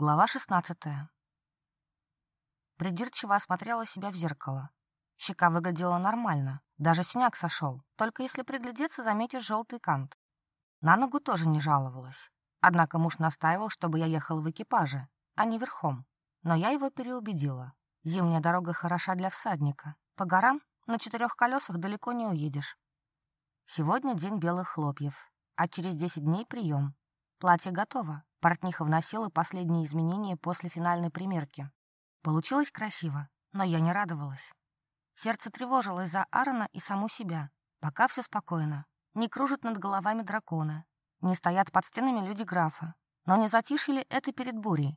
Глава 16. Придирчиво осмотрела себя в зеркало. Щека выглядела нормально, даже синяк сошел, только если приглядеться, заметишь желтый кант. На ногу тоже не жаловалась. Однако муж настаивал, чтобы я ехала в экипаже, а не верхом. Но я его переубедила. Зимняя дорога хороша для всадника. По горам на четырех колесах далеко не уедешь. Сегодня день белых хлопьев, а через 10 дней прием. Платье готово, Портниха вносила последние изменения после финальной примерки. Получилось красиво, но я не радовалась. Сердце тревожилось за Аарона и саму себя. Пока все спокойно. Не кружат над головами драконы, Не стоят под стенами люди графа. Но не затишили это перед бурей.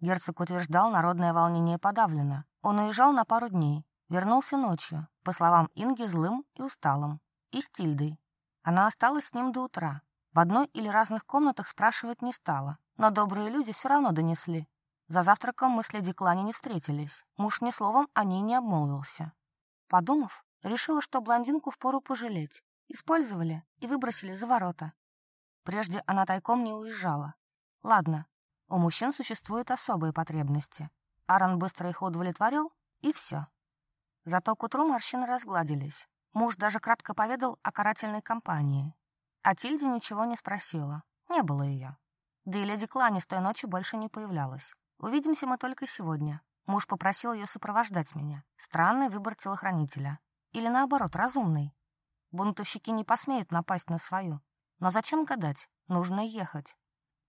Герцог утверждал, народное волнение подавлено. Он уезжал на пару дней. Вернулся ночью, по словам Инги, злым и усталым. И с Тильдой. Она осталась с ним до утра. В одной или разных комнатах спрашивать не стала, но добрые люди все равно донесли. За завтраком мы с леди Клани не встретились, муж ни словом о ней не обмолвился. Подумав, решила, что блондинку впору пожалеть. Использовали и выбросили за ворота. Прежде она тайком не уезжала. Ладно, у мужчин существуют особые потребности. Аран быстро их удовлетворил, и все. Зато к утру морщины разгладились. Муж даже кратко поведал о карательной кампании. А Тильде ничего не спросила. Не было ее. Да и леди Клани с той ночи больше не появлялась. Увидимся мы только сегодня. Муж попросил ее сопровождать меня. Странный выбор телохранителя. Или наоборот, разумный. Бунтовщики не посмеют напасть на свою. Но зачем гадать? Нужно ехать.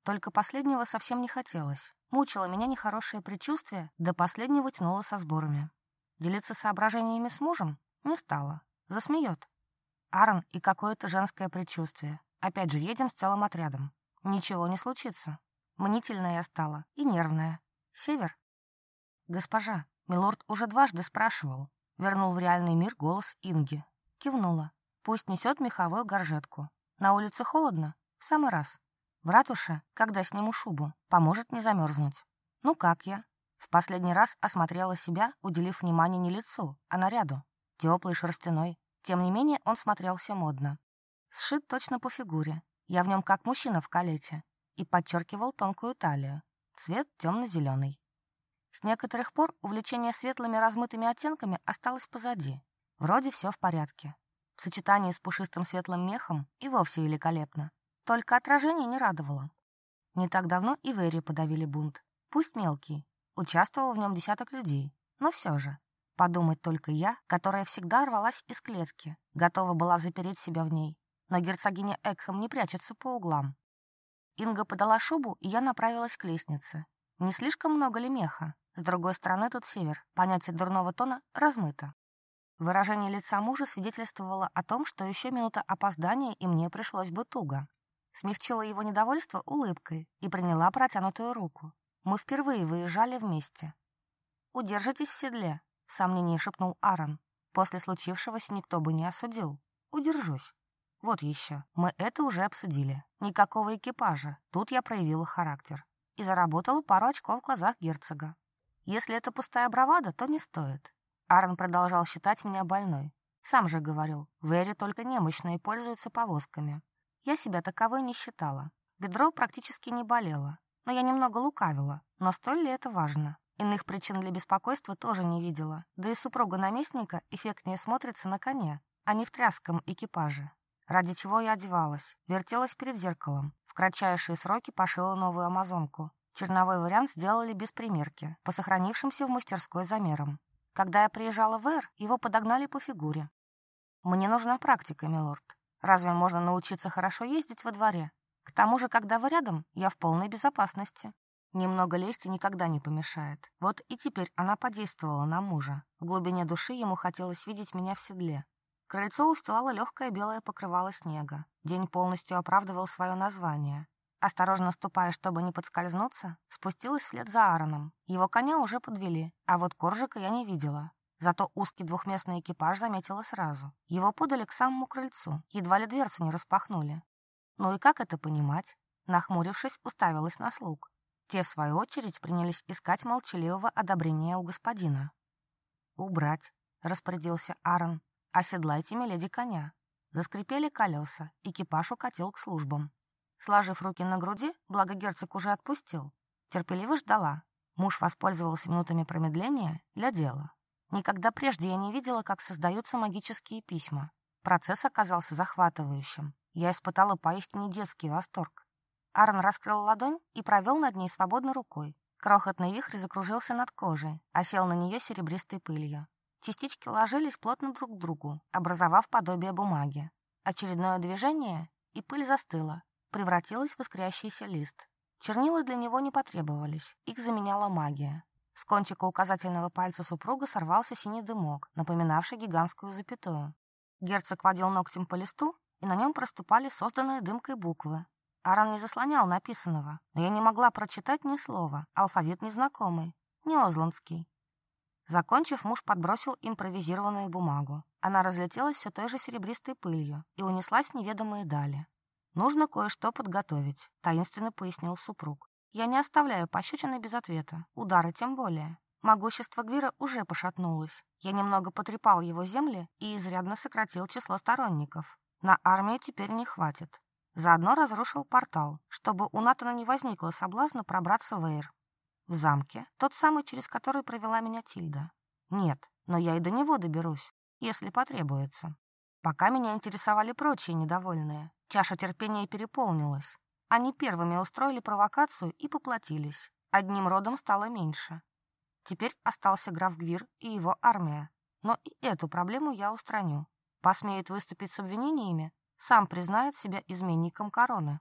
Только последнего совсем не хотелось. Мучило меня нехорошее предчувствие, до последнего тянуло со сборами. Делиться соображениями с мужем не стало. Засмеет. Аарон и какое-то женское предчувствие. Опять же, едем с целым отрядом. Ничего не случится. Мнительная я стала и нервная. Север. Госпожа, милорд уже дважды спрашивал. Вернул в реальный мир голос Инги. Кивнула. Пусть несет меховую горжетку. На улице холодно? В самый раз. В ратуше, когда сниму шубу, поможет не замерзнуть. Ну как я? В последний раз осмотрела себя, уделив внимание не лицу, а наряду. Теплый шерстяной, тем не менее, он смотрелся модно. Сшит точно по фигуре. Я в нем как мужчина в калете. И подчеркивал тонкую талию. Цвет темно-зеленый. С некоторых пор увлечение светлыми размытыми оттенками осталось позади. Вроде все в порядке. В сочетании с пушистым светлым мехом и вовсе великолепно. Только отражение не радовало. Не так давно и в подавили бунт. Пусть мелкий. Участвовал в нем десяток людей. Но все же. Подумать только я, которая всегда рвалась из клетки, готова была запереть себя в ней. Но герцогиня Экхэм не прячется по углам. Инга подала шубу, и я направилась к лестнице. Не слишком много ли меха? С другой стороны, тут север. Понятие дурного тона размыто. Выражение лица мужа свидетельствовало о том, что еще минута опоздания, и мне пришлось бы туго. Смягчила его недовольство улыбкой и приняла протянутую руку. Мы впервые выезжали вместе. «Удержитесь в седле», в шепнул Аарон. «После случившегося никто бы не осудил. Удержусь». «Вот еще. Мы это уже обсудили. Никакого экипажа. Тут я проявила характер. И заработала пару очков в глазах герцога. Если это пустая бравада, то не стоит». Аарон продолжал считать меня больной. Сам же говорил, вэри Эре только немощные пользуются повозками. Я себя таковой не считала. Бедро практически не болело. Но я немного лукавила. Но столь ли это важно? Иных причин для беспокойства тоже не видела, да и супруга наместника эффектнее смотрится на коне, а не в тряском экипаже. Ради чего я одевалась, вертелась перед зеркалом, в кратчайшие сроки пошила новую амазонку. Черновой вариант сделали без примерки, по сохранившимся в мастерской замерам. Когда я приезжала в Эр, его подогнали по фигуре. Мне нужна практика, милорд. Разве можно научиться хорошо ездить во дворе? К тому же, когда вы рядом, я в полной безопасности. Немного лести никогда не помешает. Вот и теперь она подействовала на мужа. В глубине души ему хотелось видеть меня в седле. Крыльцо устилало легкое белое покрывало снега. День полностью оправдывал свое название. Осторожно ступая, чтобы не подскользнуться, спустилась вслед за Аароном. Его коня уже подвели, а вот коржика я не видела. Зато узкий двухместный экипаж заметила сразу. Его подали к самому крыльцу, едва ли дверцу не распахнули. Ну и как это понимать? Нахмурившись, уставилась на слуг. Те, в свою очередь, принялись искать молчаливого одобрения у господина. «Убрать», — распорядился Аарон, — «оседлайте миледи коня». Заскрипели колеса, экипаж укатил к службам. Сложив руки на груди, благо герцог уже отпустил, терпеливо ждала. Муж воспользовался минутами промедления для дела. Никогда прежде я не видела, как создаются магические письма. Процесс оказался захватывающим. Я испытала поистине детский восторг. Арн раскрыл ладонь и провел над ней свободно рукой. Крохотный вихрь закружился над кожей, осел на нее серебристой пылью. Частички ложились плотно друг к другу, образовав подобие бумаги. Очередное движение, и пыль застыла, превратилась в искрящийся лист. Чернила для него не потребовались, их заменяла магия. С кончика указательного пальца супруга сорвался синий дымок, напоминавший гигантскую запятую. Герцог водил ногтем по листу, и на нем проступали созданные дымкой буквы, Арам не заслонял написанного, но я не могла прочитать ни слова, алфавит незнакомый, не озландский. Закончив, муж подбросил импровизированную бумагу. Она разлетелась все той же серебристой пылью и унеслась неведомые дали. «Нужно кое-что подготовить», — таинственно пояснил супруг. «Я не оставляю пощечины без ответа, удары тем более. Могущество Гвира уже пошатнулось. Я немного потрепал его земли и изрядно сократил число сторонников. На армию теперь не хватит. Заодно разрушил портал, чтобы у Натана не возникло соблазна пробраться в Эйр. В замке, тот самый, через который провела меня Тильда. Нет, но я и до него доберусь, если потребуется. Пока меня интересовали прочие недовольные. Чаша терпения переполнилась. Они первыми устроили провокацию и поплатились. Одним родом стало меньше. Теперь остался граф Гвир и его армия. Но и эту проблему я устраню. Посмеет выступить с обвинениями, сам признает себя изменником короны.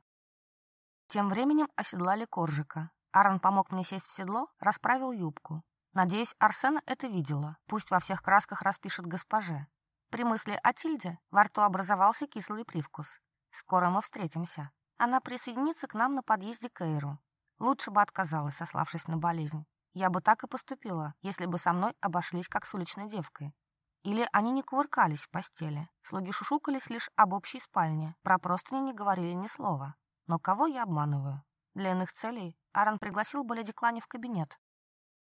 Тем временем оседлали коржика. Аарон помог мне сесть в седло, расправил юбку. Надеюсь, Арсена это видела. Пусть во всех красках распишет госпоже. При мысли о Тильде во рту образовался кислый привкус. Скоро мы встретимся. Она присоединится к нам на подъезде к Эйру. Лучше бы отказалась, сославшись на болезнь. Я бы так и поступила, если бы со мной обошлись как с уличной девкой. Или они не кувыркались в постели, слуги шушукались лишь об общей спальне, про простыни не говорили ни слова. Но кого я обманываю? Для иных целей Аарон пригласил Боля Деклани в кабинет.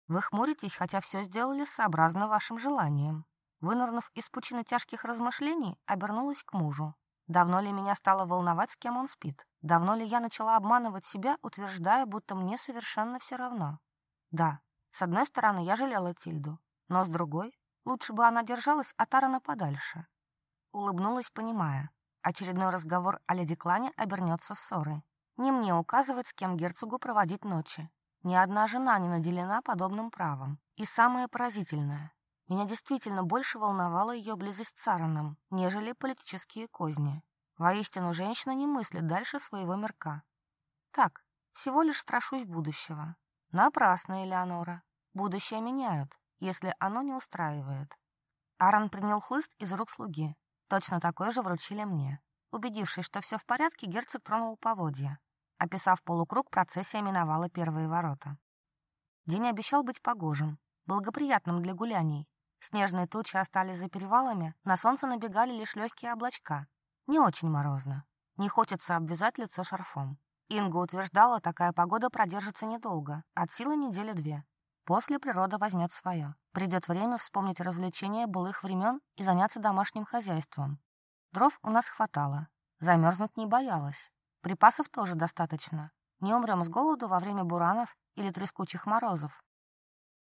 Вы хмуритесь, хотя все сделали сообразно вашим желаниям. Вынырнув из пучины тяжких размышлений, обернулась к мужу. Давно ли меня стало волновать, с кем он спит? Давно ли я начала обманывать себя, утверждая, будто мне совершенно все равно? Да, с одной стороны, я жалела Тильду, но с другой Лучше бы она держалась а от Аарона подальше. Улыбнулась, понимая. Очередной разговор о леди Клане обернется ссорой. Не мне указывать, с кем герцогу проводить ночи. Ни одна жена не наделена подобным правом. И самое поразительное. Меня действительно больше волновала ее близость с Аароном, нежели политические козни. Воистину, женщина не мыслит дальше своего мирка. Так, всего лишь страшусь будущего. Напрасно, Элеонора. Будущее меняют, если оно не устраивает. Аарон принял хлыст из рук слуги. Точно такое же вручили мне. Убедившись, что все в порядке, герцог тронул поводья. Описав полукруг, процессия миновала первые ворота. День обещал быть погожим, благоприятным для гуляний. Снежные тучи остались за перевалами, на солнце набегали лишь легкие облачка. Не очень морозно. Не хочется обвязать лицо шарфом. Инга утверждала, такая погода продержится недолго, от силы недели две. После природа возьмет свое. Придет время вспомнить развлечения былых времен и заняться домашним хозяйством. Дров у нас хватало. Замерзнуть не боялась. Припасов тоже достаточно. Не умрем с голоду во время буранов или трескучих морозов.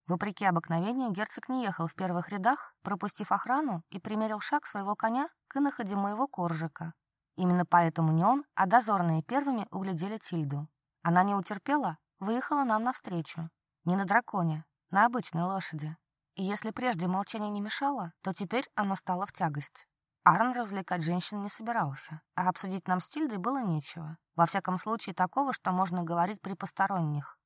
Вопреки обыкновению, герцог не ехал в первых рядах, пропустив охрану и примерил шаг своего коня к иноходе моего коржика. Именно поэтому не он, а дозорные первыми углядели Тильду. Она не утерпела, выехала нам навстречу. Не на драконе, на обычной лошади. И если прежде молчание не мешало, то теперь оно стало в тягость. Арн развлекать женщин не собирался, а обсудить нам с Тильдой было нечего. Во всяком случае, такого, что можно говорить при посторонних.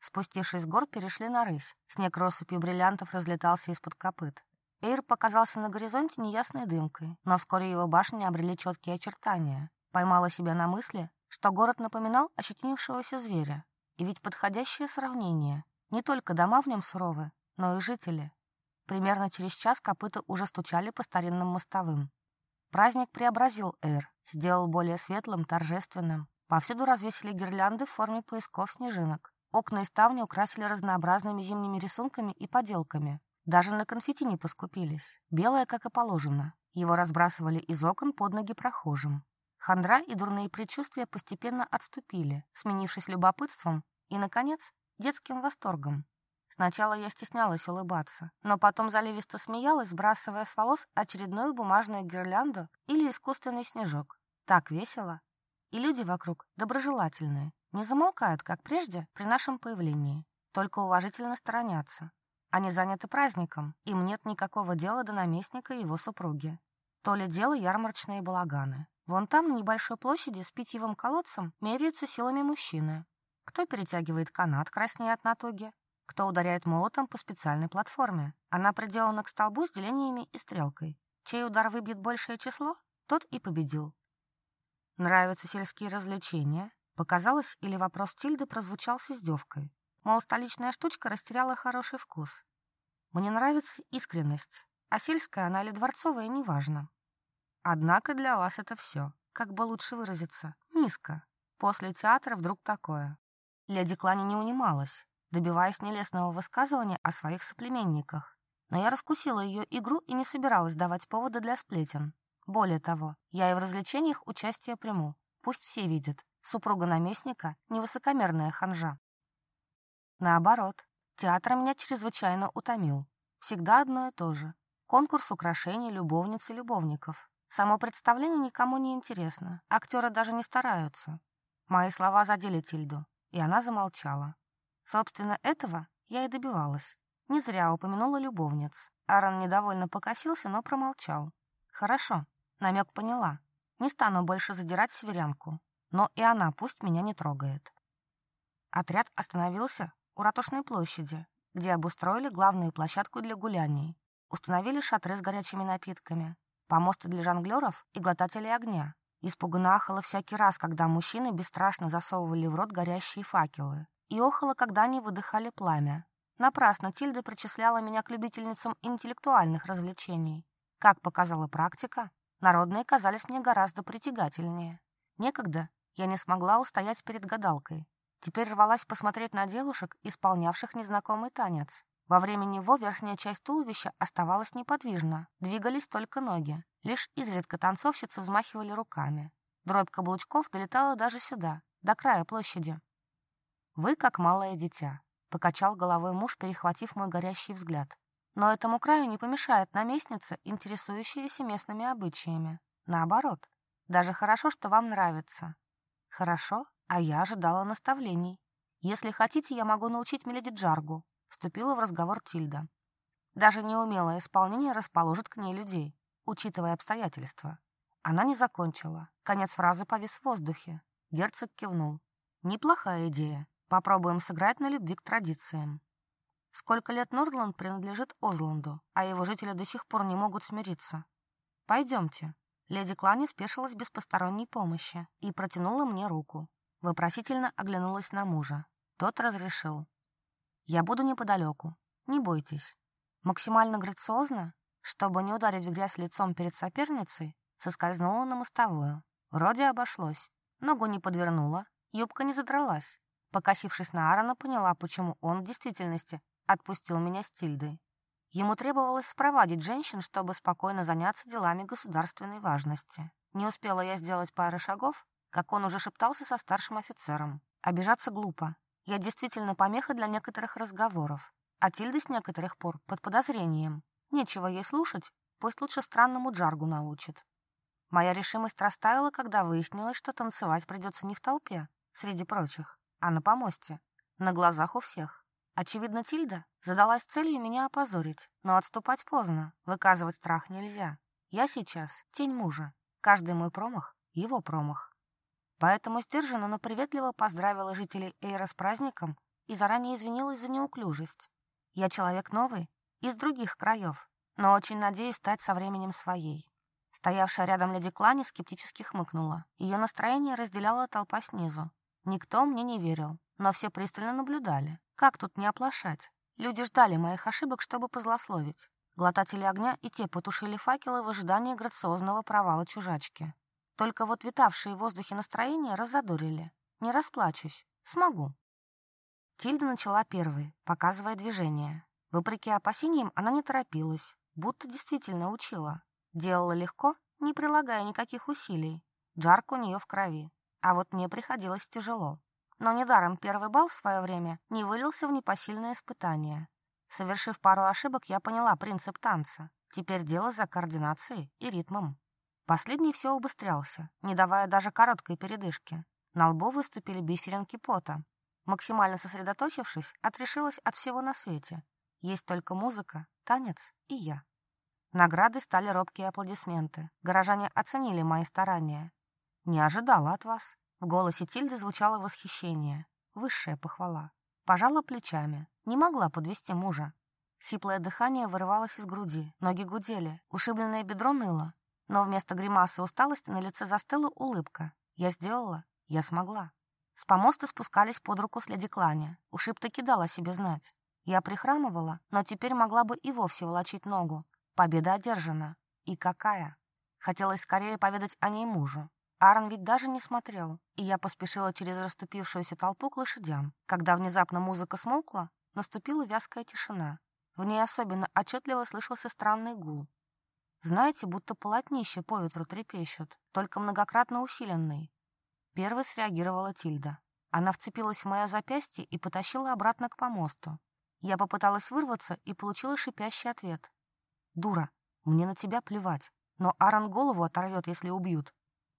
Спустившись с гор, перешли на рысь. Снег россыпью бриллиантов разлетался из-под копыт. Эйр показался на горизонте неясной дымкой, но вскоре его башни обрели четкие очертания. Поймала себя на мысли, что город напоминал ощетинившегося зверя. И ведь подходящее сравнение. Не только дома в нем суровы, но и жители. Примерно через час копыта уже стучали по старинным мостовым. Праздник преобразил Эйр, сделал более светлым, торжественным. Повсюду развесили гирлянды в форме поисков снежинок. Окна и ставни украсили разнообразными зимними рисунками и поделками. Даже на конфетти не поскупились. Белое, как и положено. Его разбрасывали из окон под ноги прохожим. Хандра и дурные предчувствия постепенно отступили, сменившись любопытством и, наконец, детским восторгом. Сначала я стеснялась улыбаться, но потом заливисто смеялась, сбрасывая с волос очередную бумажную гирлянду или искусственный снежок. Так весело. И люди вокруг доброжелательные, не замолкают, как прежде, при нашем появлении, только уважительно сторонятся. Они заняты праздником, им нет никакого дела до наместника и его супруги. То ли дело ярмарочные балаганы. Вон там, на небольшой площади, с питьевым колодцем меряются силами мужчины. Кто перетягивает канат краснеет на тоге, кто ударяет молотом по специальной платформе. Она приделана к столбу с делениями и стрелкой. Чей удар выбьет большее число, тот и победил. Нравятся сельские развлечения? Показалось, или вопрос Тильды прозвучал с издевкой. Мол, столичная штучка растеряла хороший вкус. Мне нравится искренность, а сельская она или дворцовая, неважно. Однако для вас это все, как бы лучше выразиться, низко. После театра вдруг такое. Леди Клани не унималась, добиваясь нелестного высказывания о своих соплеменниках. Но я раскусила ее игру и не собиралась давать повода для сплетен. Более того, я и в развлечениях участие приму. Пусть все видят. Супруга наместника – невысокомерная ханжа. Наоборот, театр меня чрезвычайно утомил. Всегда одно и то же. Конкурс украшений любовниц и любовников. Само представление никому не интересно. Актеры даже не стараются. Мои слова задели Тильду и она замолчала. Собственно, этого я и добивалась. Не зря упомянула любовниц. Аарон недовольно покосился, но промолчал. «Хорошо», — намек поняла. «Не стану больше задирать северянку, но и она пусть меня не трогает». Отряд остановился у Ратушной площади, где обустроили главную площадку для гуляний, установили шатры с горячими напитками, помосты для жонглеров и глотателей огня, Испуганно ахала всякий раз, когда мужчины бесстрашно засовывали в рот горящие факелы. И охала, когда они выдыхали пламя. Напрасно Тильда причисляла меня к любительницам интеллектуальных развлечений. Как показала практика, народные казались мне гораздо притягательнее. Некогда я не смогла устоять перед гадалкой. Теперь рвалась посмотреть на девушек, исполнявших незнакомый танец. Во время него верхняя часть туловища оставалась неподвижна, двигались только ноги. Лишь изредка танцовщицы взмахивали руками. Дробь каблучков долетала даже сюда, до края площади. «Вы как малое дитя», — покачал головой муж, перехватив мой горящий взгляд. «Но этому краю не помешает наместница, интересующаяся местными обычаями. Наоборот, даже хорошо, что вам нравится». «Хорошо, а я ожидала наставлений. Если хотите, я могу научить меледи Джаргу», — вступила в разговор Тильда. «Даже неумелое исполнение расположит к ней людей учитывая обстоятельства. Она не закончила. Конец фразы повис в воздухе. Герцог кивнул. «Неплохая идея. Попробуем сыграть на любви к традициям». Сколько лет Нордланд принадлежит Озланду, а его жители до сих пор не могут смириться. «Пойдемте». Леди Клани спешилась без посторонней помощи и протянула мне руку. Вопросительно оглянулась на мужа. Тот разрешил. «Я буду неподалеку. Не бойтесь». Максимально грациозно чтобы не ударить в грязь лицом перед соперницей, соскользнула на мостовую. Вроде обошлось. Ногу не подвернула, юбка не задралась. Покосившись на Аарона, поняла, почему он в действительности отпустил меня с Тильдой. Ему требовалось спровадить женщин, чтобы спокойно заняться делами государственной важности. Не успела я сделать пары шагов, как он уже шептался со старшим офицером. Обижаться глупо. Я действительно помеха для некоторых разговоров, а Тильда с некоторых пор под подозрением. Нечего ей слушать, пусть лучше странному джаргу научит. Моя решимость растаяла, когда выяснилось, что танцевать придется не в толпе, среди прочих, а на помосте, на глазах у всех. Очевидно, Тильда задалась целью меня опозорить, но отступать поздно, выказывать страх нельзя. Я сейчас тень мужа. Каждый мой промах — его промах. Поэтому сдержанно, но приветливо поздравила жителей Эйра с праздником и заранее извинилась за неуклюжесть. Я человек новый, из других краев, но очень надеюсь стать со временем своей. Стоявшая рядом леди Клани скептически хмыкнула. Ее настроение разделяла толпа снизу. Никто мне не верил, но все пристально наблюдали. Как тут не оплошать? Люди ждали моих ошибок, чтобы позлословить. Глотатели огня и те потушили факелы в ожидании грациозного провала чужачки. Только вот витавшие в воздухе настроения разодорили. Не расплачусь. Смогу. Тильда начала первой, показывая движение. Вопреки опасениям, она не торопилась, будто действительно учила. Делала легко, не прилагая никаких усилий. Джарк у нее в крови. А вот мне приходилось тяжело. Но недаром первый бал в свое время не вылился в непосильное испытание. Совершив пару ошибок, я поняла принцип танца. Теперь дело за координацией и ритмом. Последний все убыстрялся, не давая даже короткой передышки. На лбу выступили бисеринки пота. Максимально сосредоточившись, отрешилась от всего на свете есть только музыка, танец и я. Награды стали робкие аплодисменты. Горожане оценили мои старания. Не ожидала от вас. В голосе Тильды звучало восхищение. Высшая похвала. Пожала плечами. Не могла подвести мужа. Сиплое дыхание вырывалось из груди. Ноги гудели. Ушибленное бедро ныло. Но вместо гримасы усталости на лице застыла улыбка. Я сделала. Я смогла. С помоста спускались под руку с леди Клани. Ушиб-то кидала себе знать. Я прихрамывала, но теперь могла бы и вовсе волочить ногу. Победа одержана. И какая? Хотелось скорее поведать о ней мужу. Аарон ведь даже не смотрел, и я поспешила через расступившуюся толпу к лошадям. Когда внезапно музыка смолкла, наступила вязкая тишина. В ней особенно отчетливо слышался странный гул. Знаете, будто полотнище по ветру трепещут, только многократно усиленный. Первой среагировала Тильда. Она вцепилась в мое запястье и потащила обратно к помосту. Я попыталась вырваться и получила шипящий ответ. «Дура, мне на тебя плевать, но Аран голову оторвет, если убьют».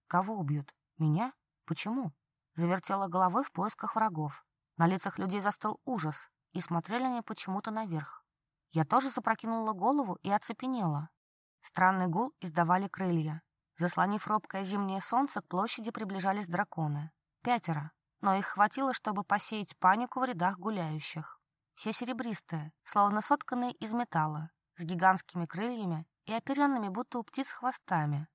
«Кого убьют? Меня? Почему?» Завертела головой в поисках врагов. На лицах людей застыл ужас, и смотрели они почему-то наверх. Я тоже запрокинула голову и оцепенела. Странный гул издавали крылья. Заслонив робкое зимнее солнце, к площади приближались драконы. Пятеро. Но их хватило, чтобы посеять панику в рядах гуляющих все серебристые, словно сотканные из металла, с гигантскими крыльями и оперенными будто у птиц хвостами.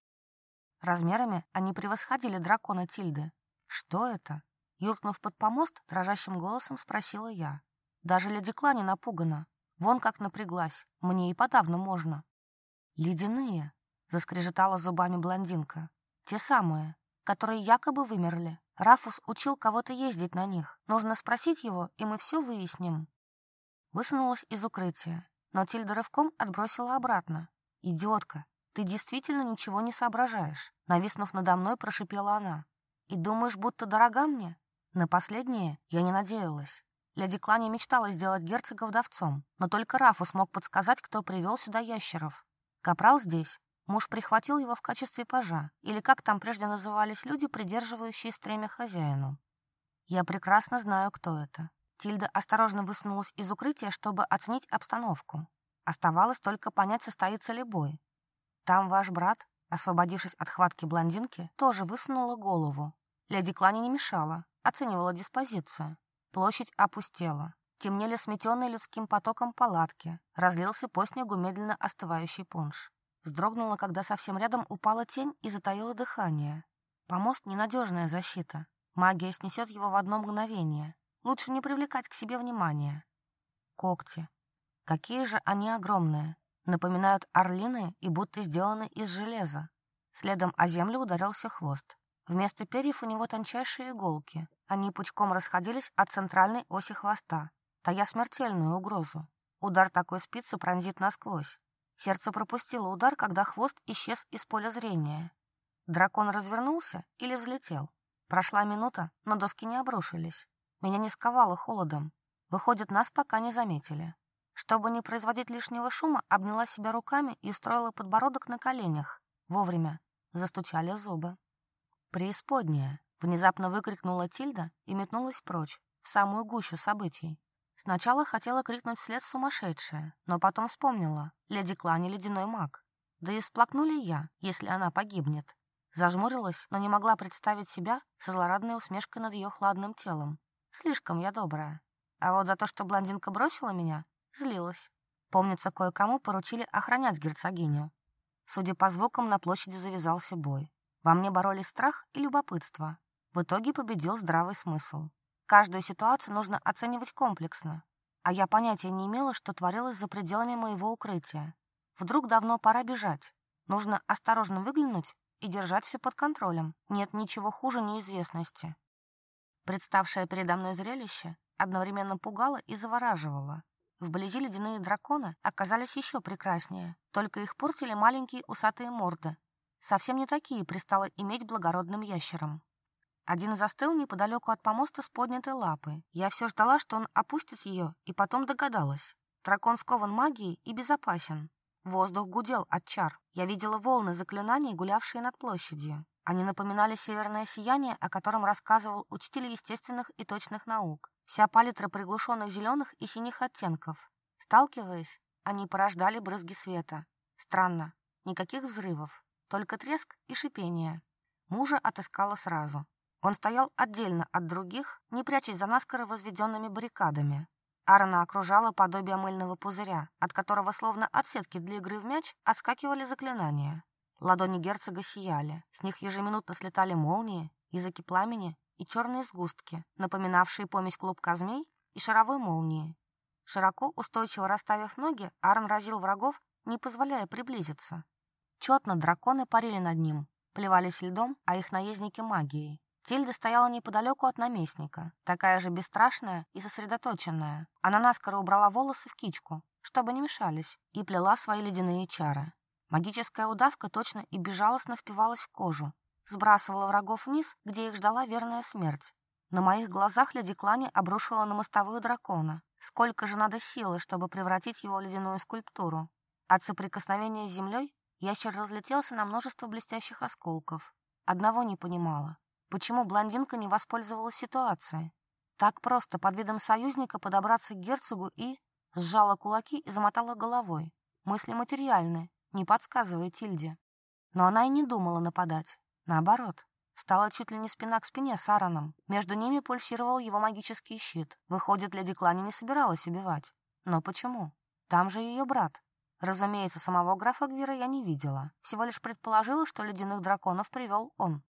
Размерами они превосходили дракона Тильды. «Что это?» Юркнув под помост, дрожащим голосом спросила я. Даже леди Клани напугана. Вон как напряглась. Мне и подавно можно. «Ледяные!» — заскрежетала зубами блондинка. «Те самые, которые якобы вымерли. Рафус учил кого-то ездить на них. Нужно спросить его, и мы все выясним». Высунулась из укрытия, но Тильда рывком отбросила обратно. «Идиотка, ты действительно ничего не соображаешь», нависнув надо мной, прошипела она. «И думаешь, будто дорога мне?» На последнее я не надеялась. Леди Клани мечтала сделать герцога вдовцом, но только Рафу смог подсказать, кто привел сюда ящеров. Капрал здесь. Муж прихватил его в качестве пажа, или как там прежде назывались люди, придерживающие стремя хозяину. Я прекрасно знаю, кто это. Тильда осторожно высунулась из укрытия, чтобы оценить обстановку. Оставалось только понять, состоится ли бой. Там ваш брат, освободившись от хватки блондинки, тоже высунула голову. Леди Клани не мешала, оценивала диспозицию. Площадь опустела. Темнели сметенные людским потоком палатки. Разлился по снегу медленно остывающий пунш. Вздрогнула, когда совсем рядом упала тень и затаила дыхание. Помост — ненадежная защита. Магия снесет его в одно мгновение. Лучше не привлекать к себе внимания. Когти. Какие же они огромные. Напоминают орлины и будто сделаны из железа. Следом о землю ударился хвост. Вместо перьев у него тончайшие иголки. Они пучком расходились от центральной оси хвоста, тая смертельную угрозу. Удар такой спицы пронзит насквозь. Сердце пропустило удар, когда хвост исчез из поля зрения. Дракон развернулся или взлетел. Прошла минута, но доски не обрушились. Меня не сковало холодом. Выходит, нас пока не заметили. Чтобы не производить лишнего шума, обняла себя руками и устроила подбородок на коленях. Вовремя. Застучали зубы. «Преисподняя!» — внезапно выкрикнула Тильда и метнулась прочь, в самую гущу событий. Сначала хотела крикнуть вслед сумасшедшая, но потом вспомнила. Леди Клани ледяной маг. Да и сплакнули я, если она погибнет? Зажмурилась, но не могла представить себя со злорадной усмешкой над ее хладным телом. Слишком я добрая. А вот за то, что блондинка бросила меня, злилась. Помнится, кое-кому поручили охранять герцогиню. Судя по звукам, на площади завязался бой. Во мне боролись страх и любопытство. В итоге победил здравый смысл. Каждую ситуацию нужно оценивать комплексно. А я понятия не имела, что творилось за пределами моего укрытия. Вдруг давно пора бежать. Нужно осторожно выглянуть и держать все под контролем. Нет ничего хуже неизвестности. Представшее передо мной зрелище одновременно пугало и завораживало. Вблизи ледяные драконы оказались еще прекраснее, только их портили маленькие усатые морды. Совсем не такие пристало иметь благородным ящерам. Один застыл неподалеку от помоста с поднятой лапы. Я все ждала, что он опустит ее, и потом догадалась. Дракон скован магией и безопасен. Воздух гудел от чар. Я видела волны заклинаний, гулявшие над площадью. Они напоминали северное сияние, о котором рассказывал учитель естественных и точных наук. Вся палитра приглушенных зеленых и синих оттенков. Сталкиваясь, они порождали брызги света. Странно, никаких взрывов, только треск и шипение. Мужа отыскала сразу. Он стоял отдельно от других, не прячась за наскоро возведенными баррикадами. Арна окружала подобие мыльного пузыря, от которого словно от сетки для игры в мяч отскакивали заклинания. Ладони герцога сияли, с них ежеминутно слетали молнии, языки пламени и черные сгустки, напоминавшие помесь клубка змей и шаровой молнии. Широко, устойчиво расставив ноги, Арн разил врагов, не позволяя приблизиться. Четно драконы парили над ним, плевались льдом, а их наездники магией. Тильда стояла неподалеку от наместника, такая же бесстрашная и сосредоточенная. Она наскоро убрала волосы в кичку, чтобы не мешались, и плела свои ледяные чары. Магическая удавка точно и безжалостно впивалась в кожу, сбрасывала врагов вниз, где их ждала верная смерть. На моих глазах леди Клани обрушила на мостовую дракона. Сколько же надо силы, чтобы превратить его в ледяную скульптуру? От соприкосновения с землей ящер разлетелся на множество блестящих осколков. Одного не понимала. Почему блондинка не воспользовалась ситуацией? Так просто под видом союзника подобраться к герцогу и... Сжала кулаки и замотала головой. Мысли материальны, не подсказывая Тильде. Но она и не думала нападать. Наоборот, стала чуть ли не спина к спине с Аароном. Между ними пульсировал его магический щит. Выходит, леди Клани не собиралась убивать. Но почему? Там же ее брат. Разумеется, самого графа Гвира я не видела. Всего лишь предположила, что ледяных драконов привел он.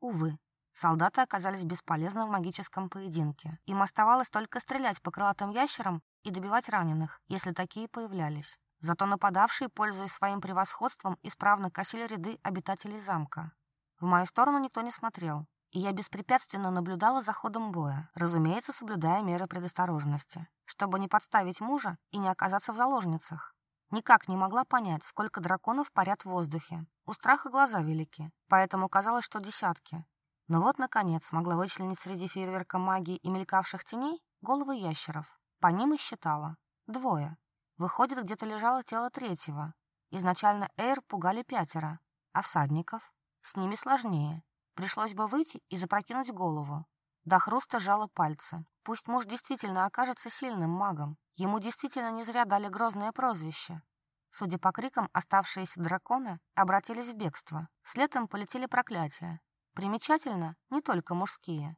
Увы, солдаты оказались бесполезны в магическом поединке. Им оставалось только стрелять по крылатым ящерам и добивать раненых, если такие появлялись. Зато нападавшие, пользуясь своим превосходством, исправно косили ряды обитателей замка. В мою сторону никто не смотрел, и я беспрепятственно наблюдала за ходом боя, разумеется, соблюдая меры предосторожности, чтобы не подставить мужа и не оказаться в заложницах. Никак не могла понять, сколько драконов парят в воздухе. У страха глаза велики, поэтому казалось, что десятки. Но вот, наконец, смогла вычленить среди фейерверка магии и мелькавших теней головы ящеров. По ним и считала. Двое. Выходит, где-то лежало тело третьего. Изначально Эйр пугали пятеро, а всадников? С ними сложнее. Пришлось бы выйти и запрокинуть голову. До хруста жало пальцы. Пусть муж действительно окажется сильным магом. Ему действительно не зря дали грозное прозвище. Судя по крикам, оставшиеся драконы обратились в бегство. Следом полетели проклятия. Примечательно, не только мужские.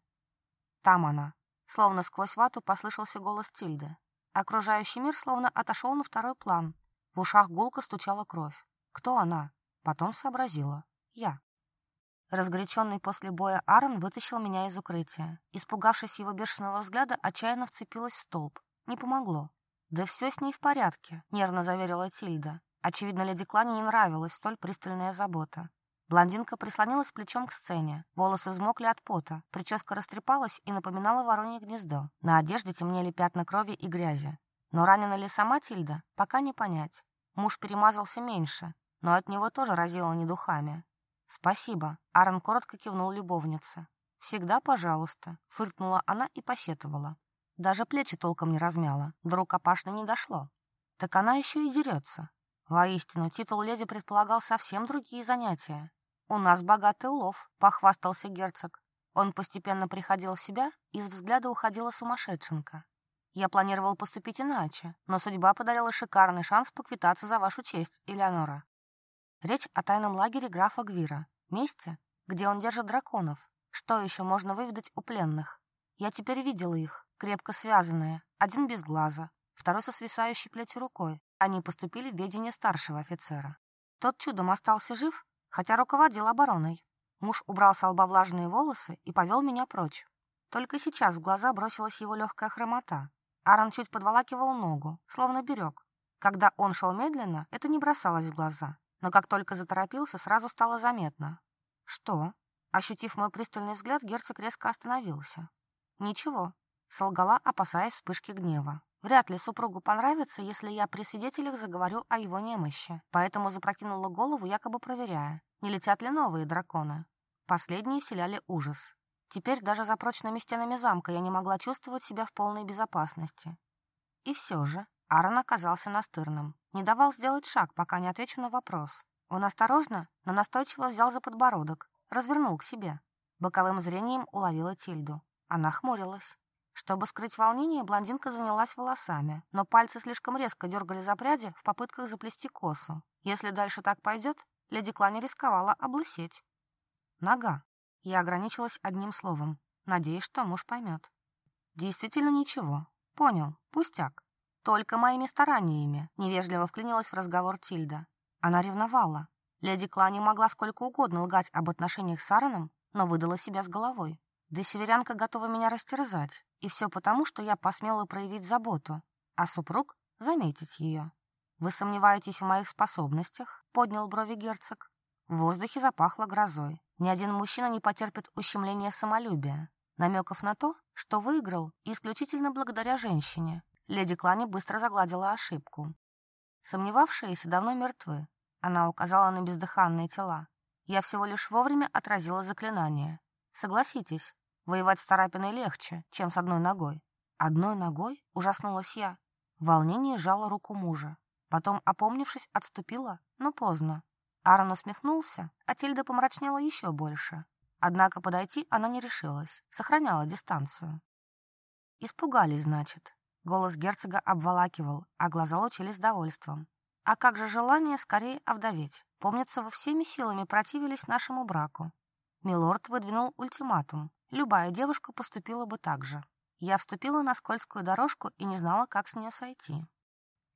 «Там она!» Словно сквозь вату послышался голос Тильды. Окружающий мир словно отошел на второй план. В ушах гулко стучала кровь. Кто она? Потом сообразила. Я. Разгоряченный после боя Аарон вытащил меня из укрытия. Испугавшись его бешеного взгляда, отчаянно вцепилась в столб. Не помогло. «Да все с ней в порядке», — нервно заверила Тильда. Очевидно, леди Клане не нравилась столь пристальная забота. Блондинка прислонилась плечом к сцене. Волосы взмокли от пота, прическа растрепалась и напоминала воронье гнездо. На одежде темнели пятна крови и грязи. Но ранена ли сама Тильда, пока не понять. Муж перемазался меньше, но от него тоже разило не духами. «Спасибо», — Аарон коротко кивнул любовнице. «Всегда пожалуйста», — фыркнула она и посетовала. Даже плечи толком не размяла, до рукопашной не дошло. Так она еще и дерется. Воистину, титул леди предполагал совсем другие занятия у нас богатый улов похвастался герцог. Он постепенно приходил в себя из взгляда уходила сумасшедшенка. Я планировал поступить иначе но судьба подарила шикарный шанс поквитаться за вашу честь элеонора. Речь о тайном лагере графа гвира месте где он держит драконов. Что еще можно выведать у пленных? Я теперь видела их крепко связанные один без глаза второй со свисающей плетью рукой. Они поступили в ведение старшего офицера. Тот чудом остался жив хотя руководил обороной. Муж убрал с лба влажные волосы и повел меня прочь. Только сейчас в глаза бросилась его легкая хромота. Аарон чуть подволакивал ногу, словно берег. Когда он шел медленно, это не бросалось в глаза. Но как только заторопился, сразу стало заметно. «Что?» Ощутив мой пристальный взгляд, герцог резко остановился. «Ничего», — солгала, опасаясь вспышки гнева. Вряд ли супругу понравится, если я при свидетелях заговорю о его немощи, поэтому запрокинула голову, якобы проверяя, не летят ли новые драконы. Последние вселяли ужас. Теперь даже за прочными стенами замка я не могла чувствовать себя в полной безопасности. И все же Аарон оказался настырным. Не давал сделать шаг, пока не отвечу на вопрос. Он осторожно, но настойчиво взял за подбородок, развернул к себе. Боковым зрением уловила Тильду. Она хмурилась. Чтобы скрыть волнение, блондинка занялась волосами, но пальцы слишком резко дергали за пряди в попытках заплести косу. Если дальше так пойдет, леди Клани рисковала облысеть. Нога. Я ограничилась одним словом. Надеюсь, что муж поймет. Действительно ничего. Понял. Пустяк. Только моими стараниями невежливо вклинилась в разговор Тильда. Она ревновала. Леди Клани могла сколько угодно лгать об отношениях с Аароном, но выдала себя с головой. Да северянка готова меня растерзать. И все потому, что я посмела проявить заботу, а супруг — заметить ее. «Вы сомневаетесь в моих способностях?» — поднял брови герцог. В воздухе запахло грозой. Ни один мужчина не потерпит ущемления самолюбия. Намеков на то, что выиграл исключительно благодаря женщине. Леди Клани быстро загладила ошибку. Сомневавшиеся давно мертвы. Она указала на бездыханные тела. Я всего лишь вовремя отразила заклинание. Согласитесь, Воевать с Тарапиной легче, чем с одной ногой. Одной ногой ужаснулась я. Волнение сжало руку мужа. Потом, опомнившись, отступила, но поздно. Аарон усмехнулся, а Тильда помрачнела еще больше. Однако подойти она не решилась, сохраняла дистанцию. «Испугались, значит». Голос герцога обволакивал, а глаза лучились довольством. «А как же желание скорее овдоветь? Помнится, вы всеми силами противились нашему браку». Милорд выдвинул ультиматум, Любая девушка поступила бы так же. Я вступила на скользкую дорожку и не знала, как с нее сойти.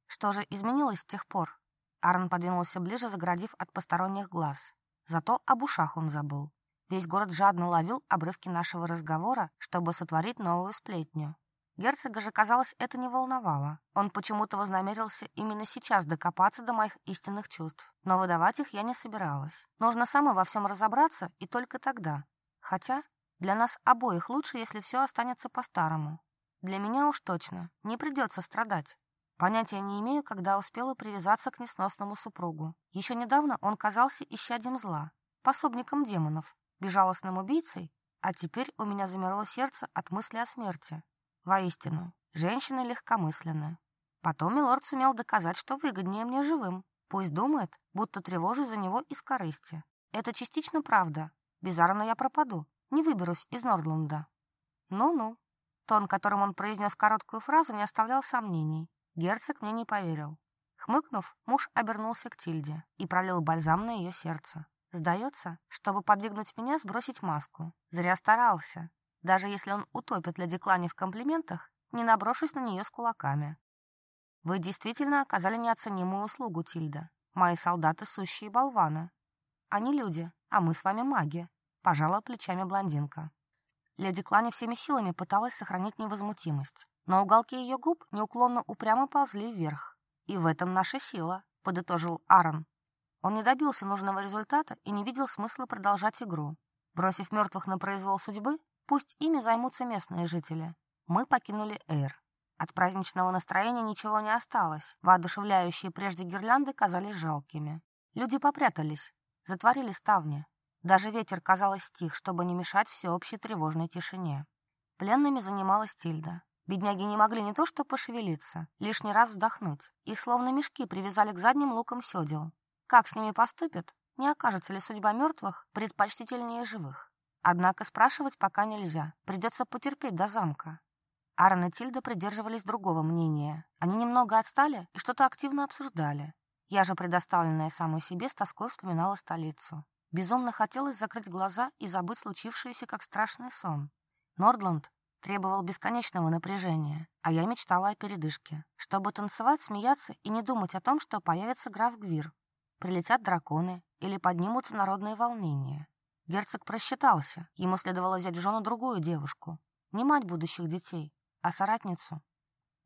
Что же изменилось с тех пор? Аарон подвинулся ближе, заградив от посторонних глаз. Зато об ушах он забыл. Весь город жадно ловил обрывки нашего разговора, чтобы сотворить новую сплетню. Герцога же, казалось, это не волновало. Он почему-то вознамерился именно сейчас докопаться до моих истинных чувств. Но выдавать их я не собиралась. Нужно самой во всем разобраться, и только тогда. Хотя для нас обоих лучше, если все останется по-старому. Для меня уж точно. Не придется страдать. Понятия не имею, когда успела привязаться к несносному супругу. Еще недавно он казался исчадием зла, пособником демонов, безжалостным убийцей, а теперь у меня замерло сердце от мысли о смерти. Воистину, женщины легкомысленны. Потом милорд сумел доказать, что выгоднее мне живым. Пусть думает, будто тревожу за него из корысти. Это частично правда. Безарно я пропаду, не выберусь из Нордлунда». «Ну-ну». Тон, которым он произнес короткую фразу, не оставлял сомнений. Герцог мне не поверил. Хмыкнув, муж обернулся к Тильде и пролил бальзам на ее сердце. Сдается, чтобы подвигнуть меня, сбросить маску. Зря старался. Даже если он утопит Леди Клани в комплиментах, не наброшусь на нее с кулаками. Вы действительно оказали неоценимую услугу, Тильда. Мои солдаты — сущие болваны. Они люди, а мы с вами маги пожала плечами блондинка. Леди Клани всеми силами пыталась сохранить невозмутимость, но уголки ее губ неуклонно упрямо ползли вверх. «И в этом наша сила», — подытожил Аарон. Он не добился нужного результата и не видел смысла продолжать игру. Бросив мертвых на произвол судьбы, пусть ими займутся местные жители. Мы покинули Эйр. От праздничного настроения ничего не осталось, воодушевляющие прежде гирлянды казались жалкими. Люди попрятались, затворили ставни, даже ветер, казалось, стих, чтобы не мешать всеобщей тревожной тишине. Пленными занималась Тильда. Бедняги не могли не то что пошевелиться, лишний раз вздохнуть. Их словно мешки привязали к задним лукам седел. Как с ними поступят? Не окажется ли судьба мертвых предпочтительнее живых? Однако спрашивать пока нельзя. Придется потерпеть до замка. Аарон и Тильда придерживались другого мнения. Они немного отстали и что-то активно обсуждали. Я же, предоставленная самой себе, с тоской вспоминала столицу. Безумно хотелось закрыть глаза и забыть случившееся как страшный сон. Нордланд требовал бесконечного напряжения, а я мечтала о передышке, чтобы танцевать, смеяться и не думать о том, что появится граф Гвир. Прилетят драконы или поднимутся народные волнения. Герцог просчитался, ему следовало взять в жену другую девушку, не мать будущих детей, а соратницу.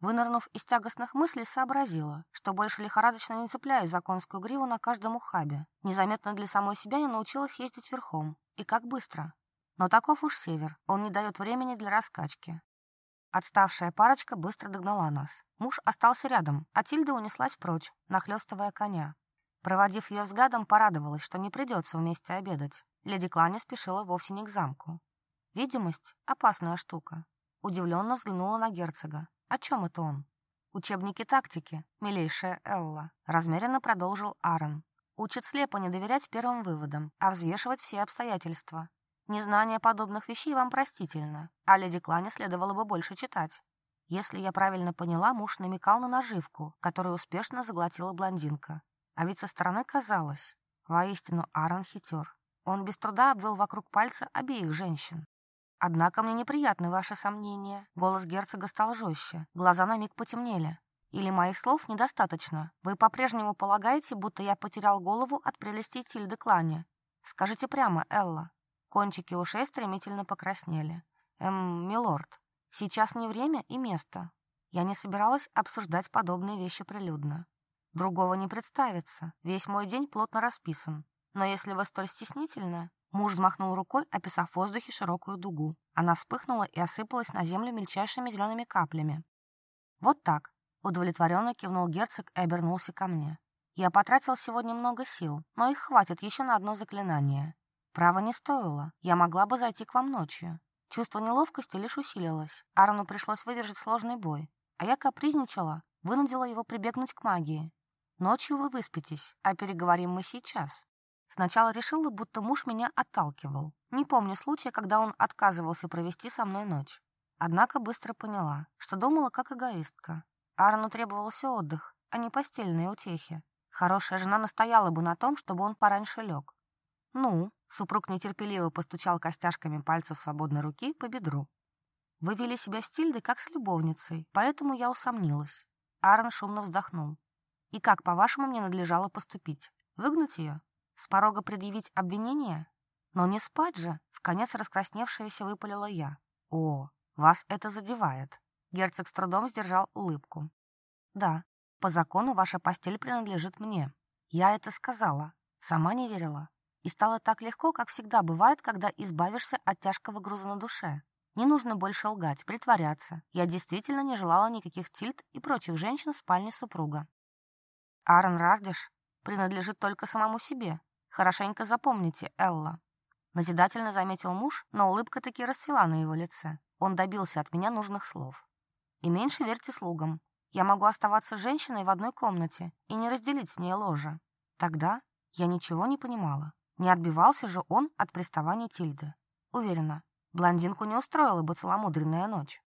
Вынырнув из тягостных мыслей, сообразила, что больше лихорадочно не цепляю за конскую гриву на каждом ухабе. Незаметно для самой себя я научилась ездить верхом. И как быстро. Но таков уж север, он не дает времени для раскачки. Отставшая парочка быстро догнала нас. Муж остался рядом, а Тильда унеслась прочь, нахлестывая коня. Проводив ее взглядом, порадовалась, что не придется вместе обедать. Леди Кланя спешила вовсе не к замку. Видимость — опасная штука. Удивленно взглянула на герцога. «А «О чем это он?» «Учебники тактики, милейшая Элла», — размеренно продолжил Арен. «Учит слепо не доверять первым выводам, а взвешивать все обстоятельства. Незнание подобных вещей вам простительно, а леди Клане следовало бы больше читать». Если я правильно поняла, муж намекал на наживку, которую успешно заглотила блондинка. А ведь со стороны казалось. Воистину, Аарон хитер. Он без труда обвел вокруг пальца обеих женщин. Однако мне неприятны ваши сомнения. Голос герцога стал жестче. Глаза на миг потемнели. Или моих слов недостаточно. Вы по-прежнему полагаете, будто я потерял голову от прелести Тильды Клани. Скажите прямо, Элла. Кончики ушей стремительно покраснели. Эм, милорд, сейчас не время и место. Я не собиралась обсуждать подобные вещи прилюдно. Другого не представится. Весь мой день плотно расписан. Но если вы столь стеснительны, Муж взмахнул рукой, описав в воздухе широкую дугу. Она вспыхнула и осыпалась на землю мельчайшими зелеными каплями. «Вот так», — удовлетворенно кивнул герцог и обернулся ко мне. «Я потратил сегодня много сил, но их хватит еще на одно заклинание. Право не стоило, я могла бы зайти к вам ночью». Чувство неловкости лишь усилилось. Арону пришлось выдержать сложный бой. А я капризничала, вынудила его прибегнуть к магии. «Ночью вы выспитесь, а переговорим мы сейчас». Сначала решила, будто муж меня отталкивал. Не помню случая, когда он отказывался провести со мной ночь. Однако быстро поняла, что думала как эгоистка. Арну требовался отдых, а не постельные утехи. Хорошая жена настояла бы на том, чтобы он пораньше лег. «Ну?» — супруг нетерпеливо постучал костяшками пальцев свободной руки по бедру. «Вы вели себя с Тильдой как с любовницей, поэтому я усомнилась». Аарон шумно вздохнул. «И как, по-вашему, мне надлежало поступить? Выгнать ее?» С порога предъявить обвинение? Но не спать же, в конец раскрасневшаяся выпалила я. О, вас это задевает. Герцог с трудом сдержал улыбку. Да, по закону ваша постель принадлежит мне. Я это сказала, сама не верила. И стало так легко, как всегда бывает, когда избавишься от тяжкого груза на душе. Не нужно больше лгать, притворяться. Я действительно не желала никаких тильт и прочих женщин в спальне супруга. Аарон Рардиш принадлежит только самому себе, Хорошенько запомните, Элла». Назидательно заметил муж, но улыбка таки расцвела на его лице. Он добился от меня нужных слов. «И меньше верьте слугам. Я могу оставаться женщиной в одной комнате и не разделить с ней ложа». Тогда я ничего не понимала. Не отбивался же он от приставания Тильды. Уверена, блондинку не устроила бы целомудренная ночь.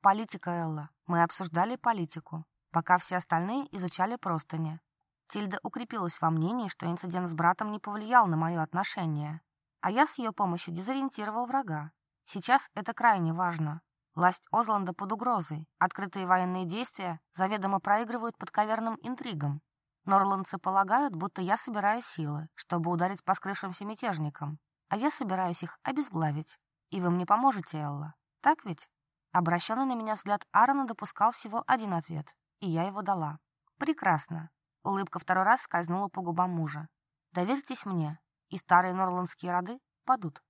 «Политика, Элла. Мы обсуждали политику, пока все остальные изучали простыни. Тильда укрепилась во мнении, что инцидент с братом не повлиял на мое отношение. А я с ее помощью дезориентировал врага. Сейчас это крайне важно. Власть Озланда под угрозой. Открытые военные действия заведомо проигрывают под коверным интригам. Норландцы полагают, будто я собираю силы, чтобы ударить по скрывшимся мятежникам. А я собираюсь их обезглавить. И вы мне поможете, Элла. Так ведь? Обращенный на меня взгляд Аарона допускал всего один ответ, и я его дала. Прекрасно. Улыбка второй раз скользнула по губам мужа. «Доверьтесь мне, и старые норландские роды падут».